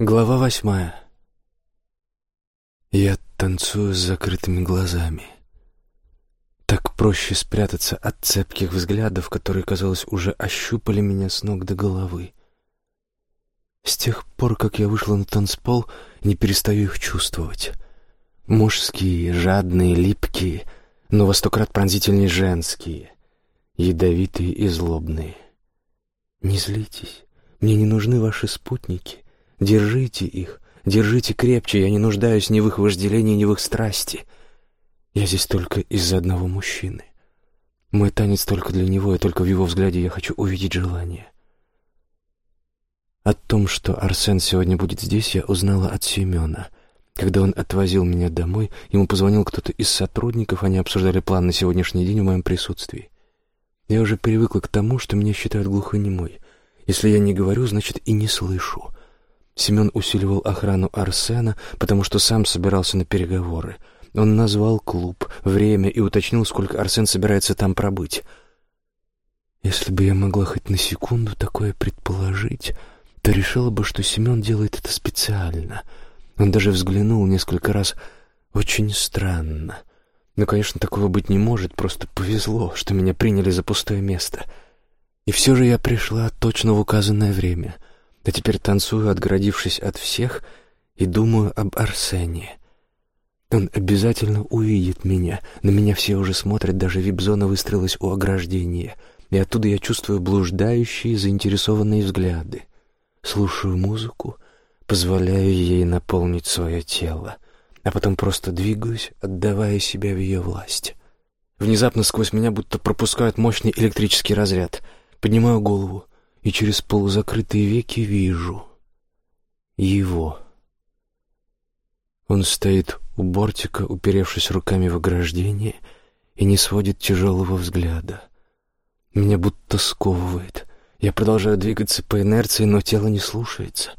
Глава восьмая. Я танцую с закрытыми глазами. Так проще спрятаться от цепких взглядов, которые, казалось, уже ощупали меня с ног до головы. С тех пор, как я вышла на танцпол, не перестаю их чувствовать. Мужские, жадные, липкие, но во сто крат пронзительнее женские, ядовитые и злобные. Не злитесь, мне не нужны ваши спутники. Держите их, держите крепче, я не нуждаюсь ни в их вожделении, ни в их страсти. Я здесь только из-за одного мужчины. Мой танец только для него, и только в его взгляде я хочу увидеть желание. О том, что Арсен сегодня будет здесь, я узнала от Семена. Когда он отвозил меня домой, ему позвонил кто-то из сотрудников, они обсуждали план на сегодняшний день в моем присутствии. Я уже привыкла к тому, что меня считают глухонемой. Если я не говорю, значит и не слышу. Семен усиливал охрану Арсена, потому что сам собирался на переговоры. Он назвал клуб, время и уточнил, сколько Арсен собирается там пробыть. Если бы я могла хоть на секунду такое предположить, то решила бы, что Семен делает это специально. Он даже взглянул несколько раз очень странно. Но, конечно, такого быть не может, просто повезло, что меня приняли за пустое место. И все же я пришла точно в указанное время — а теперь танцую, отгородившись от всех, и думаю об Арсене. Он обязательно увидит меня. На меня все уже смотрят, даже вип-зона выстроилась у ограждения, и оттуда я чувствую блуждающие, заинтересованные взгляды. Слушаю музыку, позволяю ей наполнить свое тело, а потом просто двигаюсь, отдавая себя в ее власть. Внезапно сквозь меня будто пропускают мощный электрический разряд. Поднимаю голову — и через полузакрытые веки вижу его. Он стоит у бортика, уперевшись руками в ограждение, и не сводит тяжелого взгляда. Меня будто сковывает. Я продолжаю двигаться по инерции, но тело не слушается.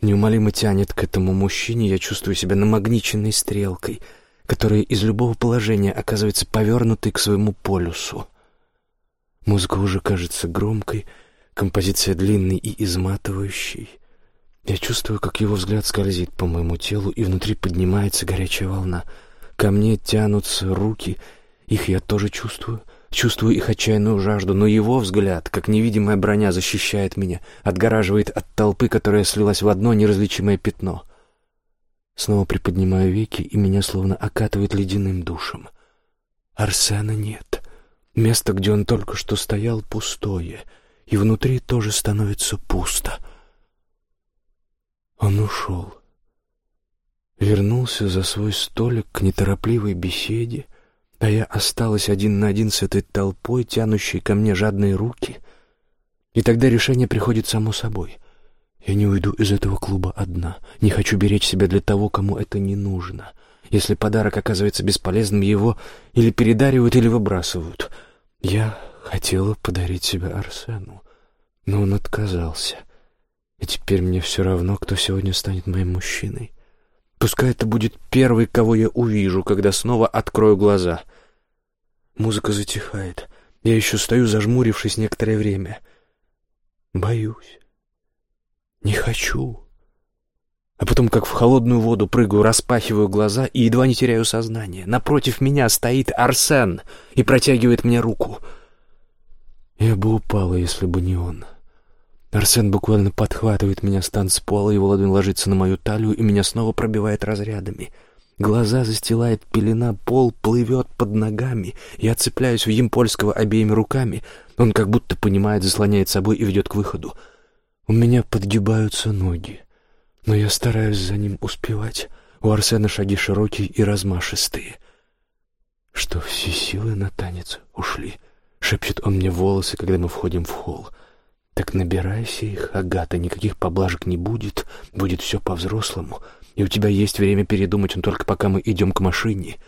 Неумолимо тянет к этому мужчине, я чувствую себя намагниченной стрелкой, которая из любого положения оказывается повернутой к своему полюсу. Музыка уже кажется громкой — Композиция длинной и изматывающей. Я чувствую, как его взгляд скользит по моему телу, и внутри поднимается горячая волна. Ко мне тянутся руки, их я тоже чувствую. Чувствую их отчаянную жажду, но его взгляд, как невидимая броня, защищает меня, отгораживает от толпы, которая слилась в одно неразличимое пятно. Снова приподнимаю веки, и меня словно окатывает ледяным душем. Арсена нет. Место, где он только что стоял, пустое — и внутри тоже становится пусто. Он ушел. Вернулся за свой столик к неторопливой беседе, а я осталась один на один с этой толпой, тянущей ко мне жадные руки. И тогда решение приходит само собой. Я не уйду из этого клуба одна. Не хочу беречь себя для того, кому это не нужно. Если подарок оказывается бесполезным, его или передаривают, или выбрасывают. Я хотела подарить себя Арсену, но он отказался. И теперь мне все равно, кто сегодня станет моим мужчиной. Пускай это будет первый, кого я увижу, когда снова открою глаза. Музыка затихает. Я еще стою, зажмурившись некоторое время. Боюсь. Не хочу. А потом, как в холодную воду, прыгаю, распахиваю глаза и едва не теряю сознание. Напротив меня стоит Арсен и протягивает мне руку — я бы упала, если бы не он. Арсен буквально подхватывает меня с танцпола, его ладонь ложится на мою талию, и меня снова пробивает разрядами. Глаза застилает пелена, пол плывет под ногами. Я цепляюсь в Емпольского обеими руками. Он как будто понимает, заслоняет собой и ведет к выходу. У меня подгибаются ноги, но я стараюсь за ним успевать. У Арсена шаги широкие и размашистые. Что все силы на танец ушли — Шепчет он мне волосы, когда мы входим в холл. Так набирайся их, Агата, никаких поблажек не будет, будет все по-взрослому, и у тебя есть время передумать, он только пока мы идем к машине.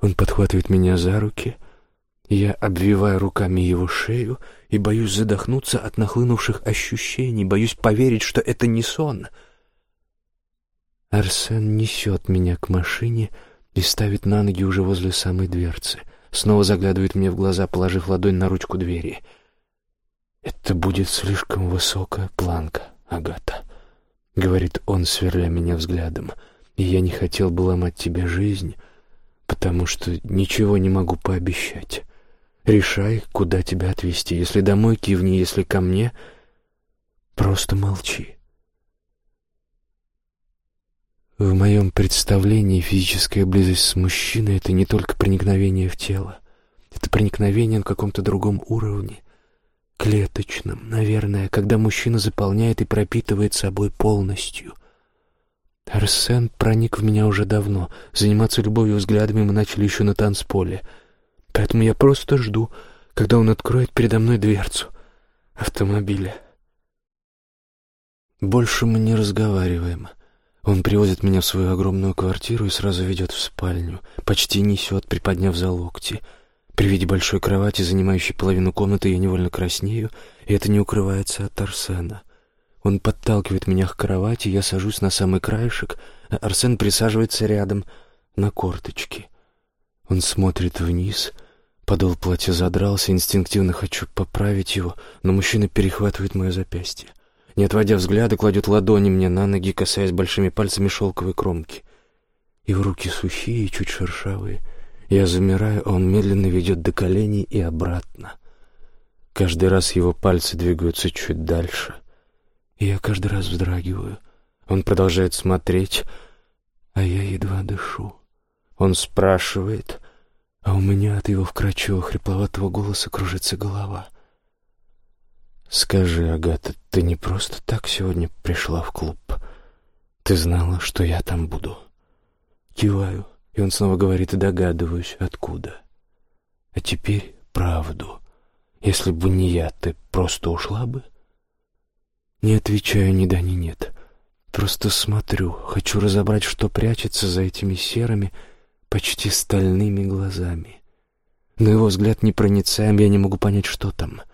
Он подхватывает меня за руки, я обвиваю руками его шею и боюсь задохнуться от нахлынувших ощущений, боюсь поверить, что это не сон. Арсен несет меня к машине и ставит на ноги уже возле самой дверцы — снова заглядывает мне в глаза, положив ладонь на ручку двери. «Это будет слишком высокая планка, Агата. — говорит он, сверля меня взглядом, — «и я не хотел бы ломать тебе жизнь, потому что ничего не могу пообещать. Решай, куда тебя отвезти. Если домой, кивни, если ко мне, просто молчи». В моем представлении физическая близость с мужчиной — это не только проникновение в тело. Это проникновение на каком-то другом уровне, клеточном, наверное, когда мужчина заполняет и пропитывает собой полностью. Арсен проник в меня уже давно. Заниматься любовью взглядами мы начали еще на танцполе. Поэтому я просто жду, когда он откроет передо мной дверцу автомобиля. Больше мы не разговариваем. Он привозит меня в свою огромную квартиру и сразу ведет в спальню, почти несет, приподняв за локти. При виде большой кровати, занимающей половину комнаты, я невольно краснею, и это не укрывается от Арсена. Он подталкивает меня к кровати, я сажусь на самый краешек, а Арсен присаживается рядом, на корточки. Он смотрит вниз, подол платья задрался, инстинктивно хочу поправить его, но мужчина перехватывает мое запястье. Не отводя взгляда, кладет ладони мне на ноги, касаясь большими пальцами шелковой кромки. Его руки сухие чуть шершавые. Я замираю, а он медленно ведет до коленей и обратно. Каждый раз его пальцы двигаются чуть дальше. И я каждый раз вздрагиваю. Он продолжает смотреть, а я едва дышу. Он спрашивает, а у меня от его вкрадчивого хрипловатого голоса кружится голова — «Скажи, Агата, ты не просто так сегодня пришла в клуб? Ты знала, что я там буду?» Киваю, и он снова говорит, догадываюсь, откуда. «А теперь правду. Если бы не я, ты просто ушла бы?» Не отвечаю ни да, ни нет. Просто смотрю, хочу разобрать, что прячется за этими серыми, почти стальными глазами. Но его взгляд непроницаем, я не могу понять, что там —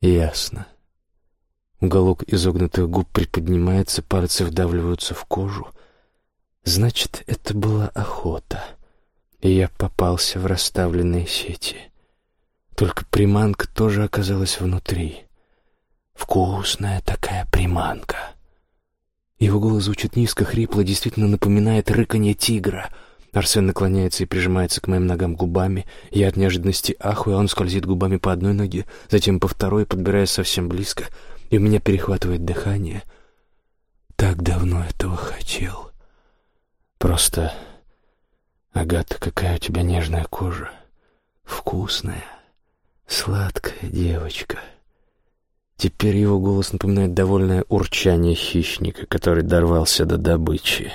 Ясно. Уголок изогнутых губ приподнимается, пальцы вдавливаются в кожу. Значит, это была охота, и я попался в расставленные сети. Только приманка тоже оказалась внутри. Вкусная такая приманка. Его голос звучит низко, хрипло, действительно напоминает рыканье тигра — Арсен наклоняется и прижимается к моим ногам губами. Я от неожиданности ахую, а он скользит губами по одной ноге, затем по второй, подбираясь совсем близко, и у меня перехватывает дыхание. Так давно этого хотел. Просто, Агата, какая у тебя нежная кожа. Вкусная, сладкая девочка. Теперь его голос напоминает довольное урчание хищника, который дорвался до добычи.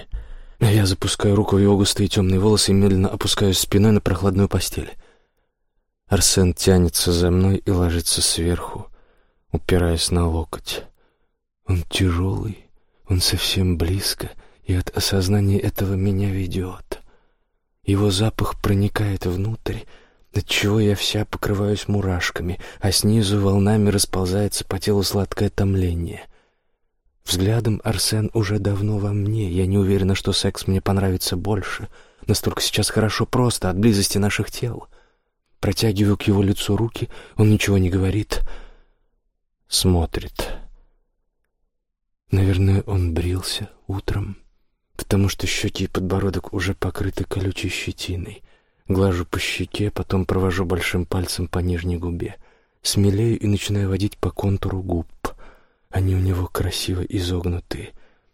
Я запускаю руку в его густые темные волосы и медленно опускаюсь спиной на прохладную постель. Арсен тянется за мной и ложится сверху, упираясь на локоть. Он тяжелый, он совсем близко, и от осознания этого меня ведет. Его запах проникает внутрь, отчего я вся покрываюсь мурашками, а снизу волнами расползается по телу сладкое томление. Взглядом Арсен уже давно во мне. Я не уверена, что секс мне понравится больше. Настолько сейчас хорошо просто от близости наших тел. Протягиваю к его лицу руки, он ничего не говорит. Смотрит. Наверное, он брился утром, потому что щеки и подбородок уже покрыты колючей щетиной. Глажу по щеке, потом провожу большим пальцем по нижней губе. Смелею и начинаю водить по контуру губ — они у него красиво изогнутые.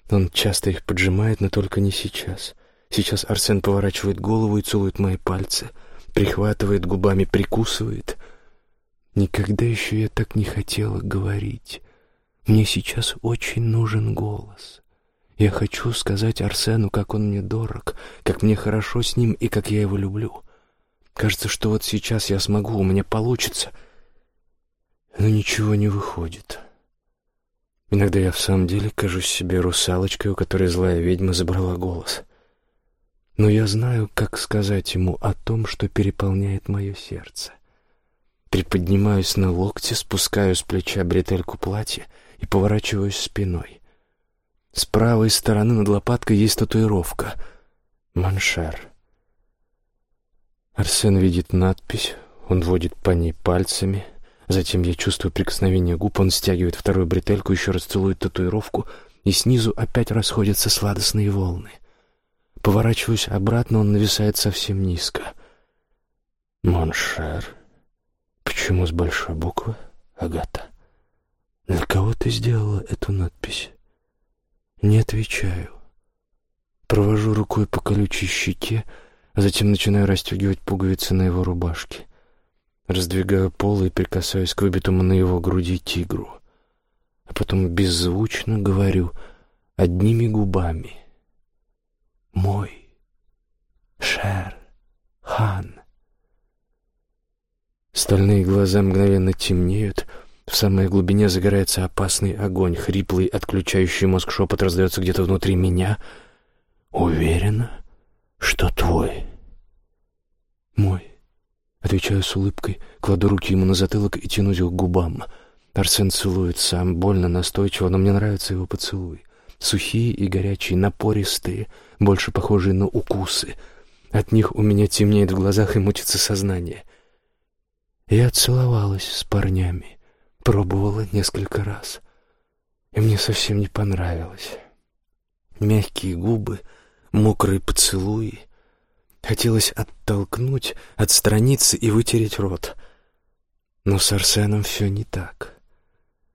Он часто их поджимает, но только не сейчас. Сейчас Арсен поворачивает голову и целует мои пальцы, прихватывает губами, прикусывает. Никогда еще я так не хотела говорить. Мне сейчас очень нужен голос. Я хочу сказать Арсену, как он мне дорог, как мне хорошо с ним и как я его люблю. Кажется, что вот сейчас я смогу, у меня получится. Но ничего не выходит. Иногда я в самом деле кажусь себе русалочкой, у которой злая ведьма забрала голос. Но я знаю, как сказать ему о том, что переполняет мое сердце. Приподнимаюсь на локте, спускаю с плеча бретельку платья и поворачиваюсь спиной. С правой стороны над лопаткой есть татуировка «Маншер». Арсен видит надпись, он водит по ней пальцами — Затем я чувствую прикосновение губ, он стягивает вторую бретельку, еще раз целует татуировку и снизу опять расходятся сладостные волны. Поворачиваюсь обратно, он нависает совсем низко. «Mon Cher. Почему с большой буквы, Агата? Для кого ты сделала эту надпись?» Не отвечаю. Провожу рукой по колючей щеке, а затем начинаю расстегивать пуговицы на его рубашке. Раздвигаю полы и прикасаюсь к выбитому на его груди тигру. А потом беззвучно говорю одними губами. «Мой Шер Хан». Стальные глаза мгновенно темнеют — в самой глубине загорается опасный огонь, хриплый, отключающий мозг шепот раздается где-то внутри меня. «Уверена, что твой?» «Мой», — отвечаю с улыбкой, кладу руки ему на затылок и тянусь к губам. Арсен целует сам, больно, настойчиво, но мне нравится его поцелуй. Сухие и горячие, напористые, больше похожие на укусы. От них у меня темнеет в глазах и мучится сознание. Я целовалась с парнями. Пробовала несколько раз, и мне совсем не понравилось. Мягкие губы, мокрые поцелуи. Хотелось оттолкнуть, отстраниться и вытереть рот. Но с Арсеном все не так.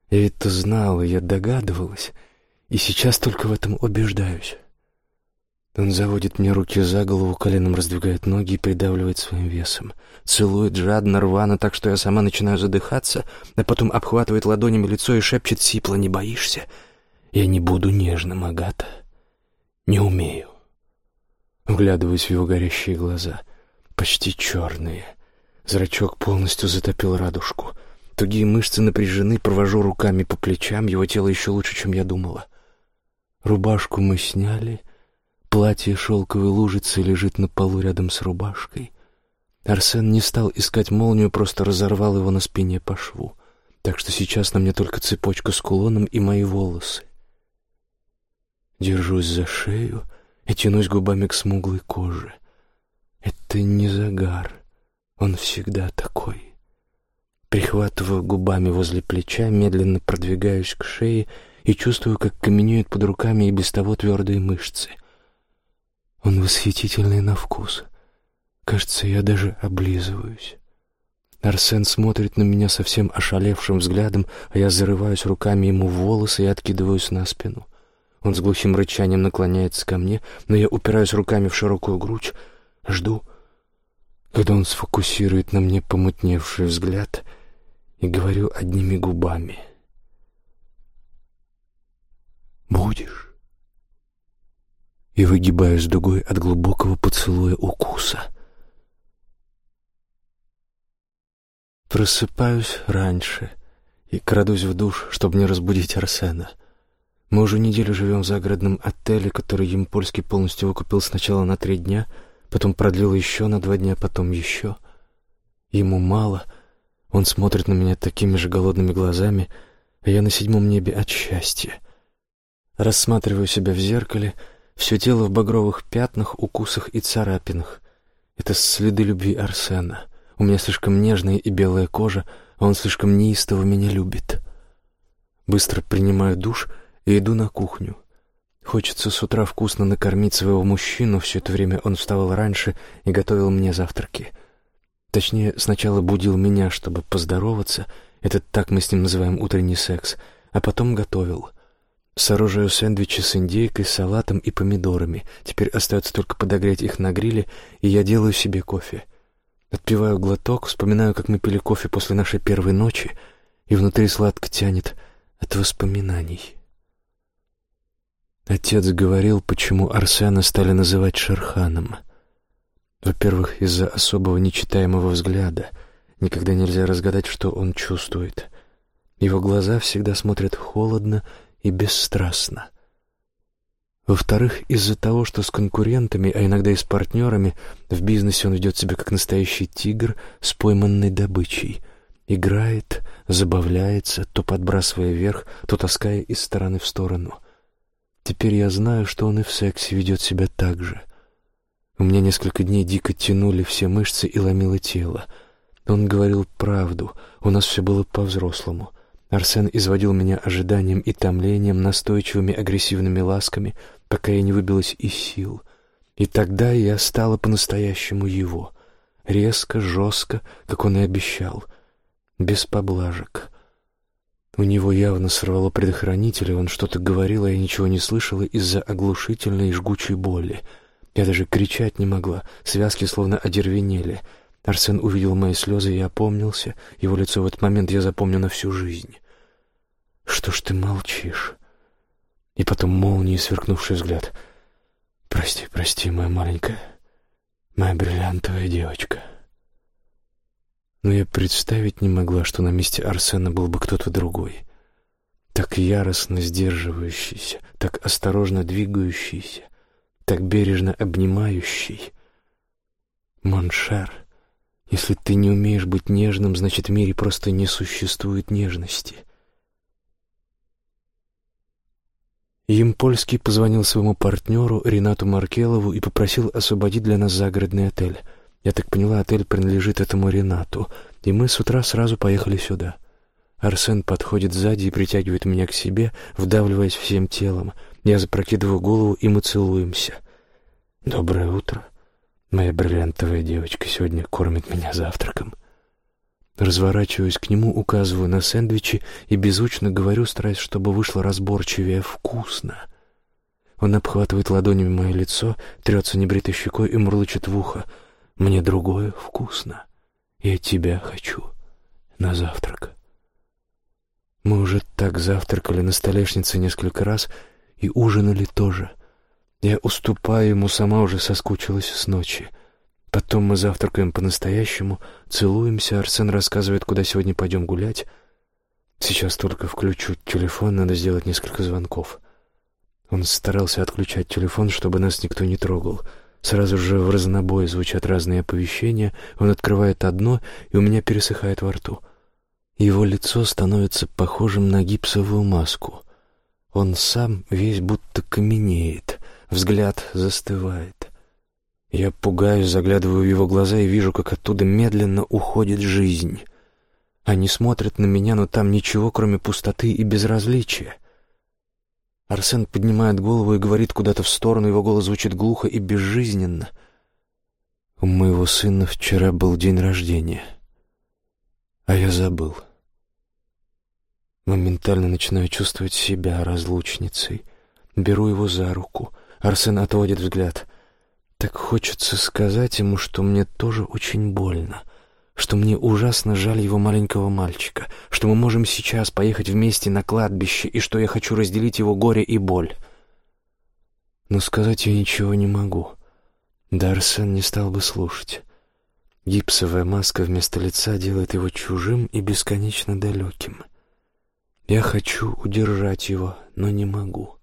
Я это знала, я догадывалась, и сейчас только в этом убеждаюсь. Он заводит мне руки за голову, коленом раздвигает ноги и придавливает своим весом. Целует жадно, рвано, так что я сама начинаю задыхаться, а потом обхватывает ладонями лицо и шепчет сипло «Не боишься? Я не буду нежным, Агата. Не умею». Вглядываюсь в его горящие глаза, почти черные. Зрачок полностью затопил радужку. Тугие мышцы напряжены, провожу руками по плечам, его тело еще лучше, чем я думала. Рубашку мы сняли — Платье шелковой лужицей лежит на полу рядом с рубашкой. Арсен не стал искать молнию, просто разорвал его на спине по шву. Так что сейчас на мне только цепочка с кулоном и мои волосы. Держусь за шею и тянусь губами к смуглой коже. Это не загар, он всегда такой. Прихватываю губами возле плеча, медленно продвигаюсь к шее и чувствую, как каменеют под руками и без того твердые мышцы — он восхитительный на вкус. Кажется, я даже облизываюсь. Арсен смотрит на меня совсем ошалевшим взглядом, а я зарываюсь руками ему в волосы и откидываюсь на спину. Он с глухим рычанием наклоняется ко мне, но я упираюсь руками в широкую грудь, жду, когда он сфокусирует на мне помутневший взгляд и говорю одними губами. «Будешь?» и выгибаюсь дугой от глубокого поцелуя укуса. Просыпаюсь раньше и крадусь в душ, чтобы не разбудить Арсена. Мы уже неделю живем в загородном отеле, который Емпольский полностью выкупил сначала на три дня, потом продлил еще на два дня, потом еще. Ему мало, он смотрит на меня такими же голодными глазами, а я на седьмом небе от счастья. Рассматриваю себя в зеркале — все тело в багровых пятнах, укусах и царапинах. Это следы любви Арсена. У меня слишком нежная и белая кожа, а он слишком неистово меня любит. Быстро принимаю душ и иду на кухню. Хочется с утра вкусно накормить своего мужчину, все это время он вставал раньше и готовил мне завтраки. Точнее, сначала будил меня, чтобы поздороваться, это так мы с ним называем утренний секс, а потом готовил — Сооружаю сэндвичи с индейкой, салатом и помидорами. Теперь остается только подогреть их на гриле, и я делаю себе кофе. Отпиваю глоток, вспоминаю, как мы пили кофе после нашей первой ночи, и внутри сладко тянет от воспоминаний. Отец говорил, почему Арсена стали называть Шерханом. Во-первых, из-за особого нечитаемого взгляда. Никогда нельзя разгадать, что он чувствует. Его глаза всегда смотрят холодно и бесстрастно. Во-вторых, из-за того, что с конкурентами, а иногда и с партнерами, в бизнесе он ведет себя как настоящий тигр с пойманной добычей. Играет, забавляется, то подбрасывая вверх, то таская из стороны в сторону. Теперь я знаю, что он и в сексе ведет себя так же. У меня несколько дней дико тянули все мышцы и ломило тело. Он говорил правду, у нас все было по-взрослому — Арсен изводил меня ожиданием и томлением, настойчивыми агрессивными ласками, пока я не выбилась из сил. И тогда я стала по-настоящему его. Резко, жестко, как он и обещал. Без поблажек. У него явно сорвало предохранитель, он что-то говорил, а я ничего не слышала из-за оглушительной и жгучей боли. Я даже кричать не могла, связки словно одервенели. Арсен увидел мои слезы и опомнился. Его лицо в этот момент я запомню на всю жизнь. «Что ж ты молчишь?» И потом молнией сверкнувший взгляд. «Прости, прости, моя маленькая, моя бриллиантовая девочка». Но я представить не могла, что на месте Арсена был бы кто-то другой. Так яростно сдерживающийся, так осторожно двигающийся, так бережно обнимающий. Моншар, если ты не умеешь быть нежным, значит, в мире просто не существует нежности. Емпольский позвонил своему партнеру Ренату Маркелову и попросил освободить для нас загородный отель — я так поняла, отель принадлежит этому Ренату, и мы с утра сразу поехали сюда. Арсен подходит сзади и притягивает меня к себе, вдавливаясь всем телом. Я запрокидываю голову, и мы целуемся. «Доброе утро. Моя бриллиантовая девочка сегодня кормит меня завтраком». Разворачиваюсь к нему, указываю на сэндвичи и беззвучно говорю, стараясь, чтобы вышло разборчивее «вкусно». Он обхватывает ладонями мое лицо, трется небритой щекой и мурлычет в ухо — мне другое вкусно. Я тебя хочу на завтрак. Мы уже так завтракали на столешнице несколько раз и ужинали тоже. Я уступаю ему, сама уже соскучилась с ночи. Потом мы завтракаем по-настоящему, целуемся, Арсен рассказывает, куда сегодня пойдем гулять. Сейчас только включу телефон, надо сделать несколько звонков. Он старался отключать телефон, чтобы нас никто не трогал — Сразу же в разнобой звучат разные оповещения, он открывает одно, и у меня пересыхает во рту. Его лицо становится похожим на гипсовую маску. Он сам весь будто каменеет, взгляд застывает. Я пугаюсь, заглядываю в его глаза и вижу, как оттуда медленно уходит жизнь. Они смотрят на меня, но там ничего, кроме пустоты и безразличия. Арсен поднимает голову и говорит куда-то в сторону, его голос звучит глухо и безжизненно. У моего сына вчера был день рождения, а я забыл. Моментально начинаю чувствовать себя разлучницей. Беру его за руку. Арсен отводит взгляд. Так хочется сказать ему, что мне тоже очень больно — что мне ужасно жаль его маленького мальчика, что мы можем сейчас поехать вместе на кладбище и что я хочу разделить его горе и боль. Но сказать я ничего не могу. Дарсен не стал бы слушать. Гипсовая маска вместо лица делает его чужим и бесконечно далеким. Я хочу удержать его, но не могу.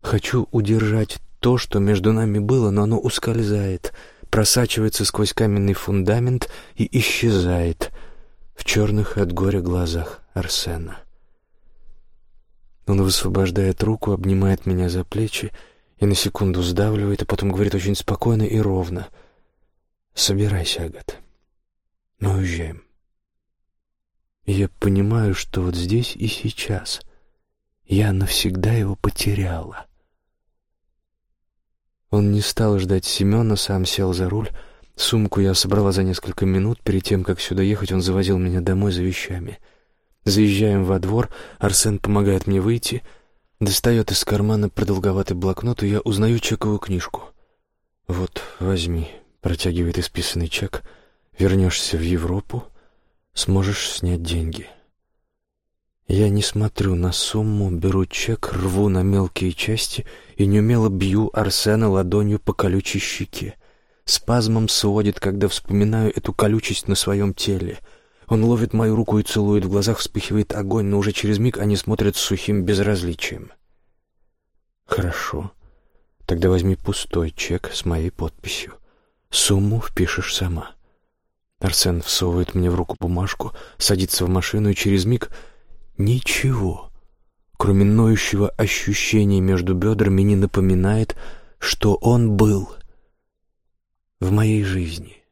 Хочу удержать то, что между нами было, но оно ускользает — просачивается сквозь каменный фундамент и исчезает в черных от горя глазах Арсена. Он высвобождает руку, обнимает меня за плечи и на секунду сдавливает, а потом говорит очень спокойно и ровно. «Собирайся, Агат. Мы уезжаем». И я понимаю, что вот здесь и сейчас я навсегда его потеряла. Он не стал ждать Семена, сам сел за руль. Сумку я собрала за несколько минут. Перед тем, как сюда ехать, он завозил меня домой за вещами. Заезжаем во двор, Арсен помогает мне выйти. Достает из кармана продолговатый блокнот, и я узнаю чековую книжку. «Вот, возьми», — протягивает исписанный чек. «Вернешься в Европу, сможешь снять деньги». Я не смотрю на сумму, беру чек, рву на мелкие части и неумело бью Арсена ладонью по колючей щеке. Спазмом сводит, когда вспоминаю эту колючесть на своем теле. Он ловит мою руку и целует, в глазах вспыхивает огонь, но уже через миг они смотрят с сухим безразличием. «Хорошо. Тогда возьми пустой чек с моей подписью. Сумму впишешь сама». Арсен всовывает мне в руку бумажку, садится в машину и через миг Ничего, кроме ноющего ощущения между бедрами, не напоминает, что он был в моей жизни.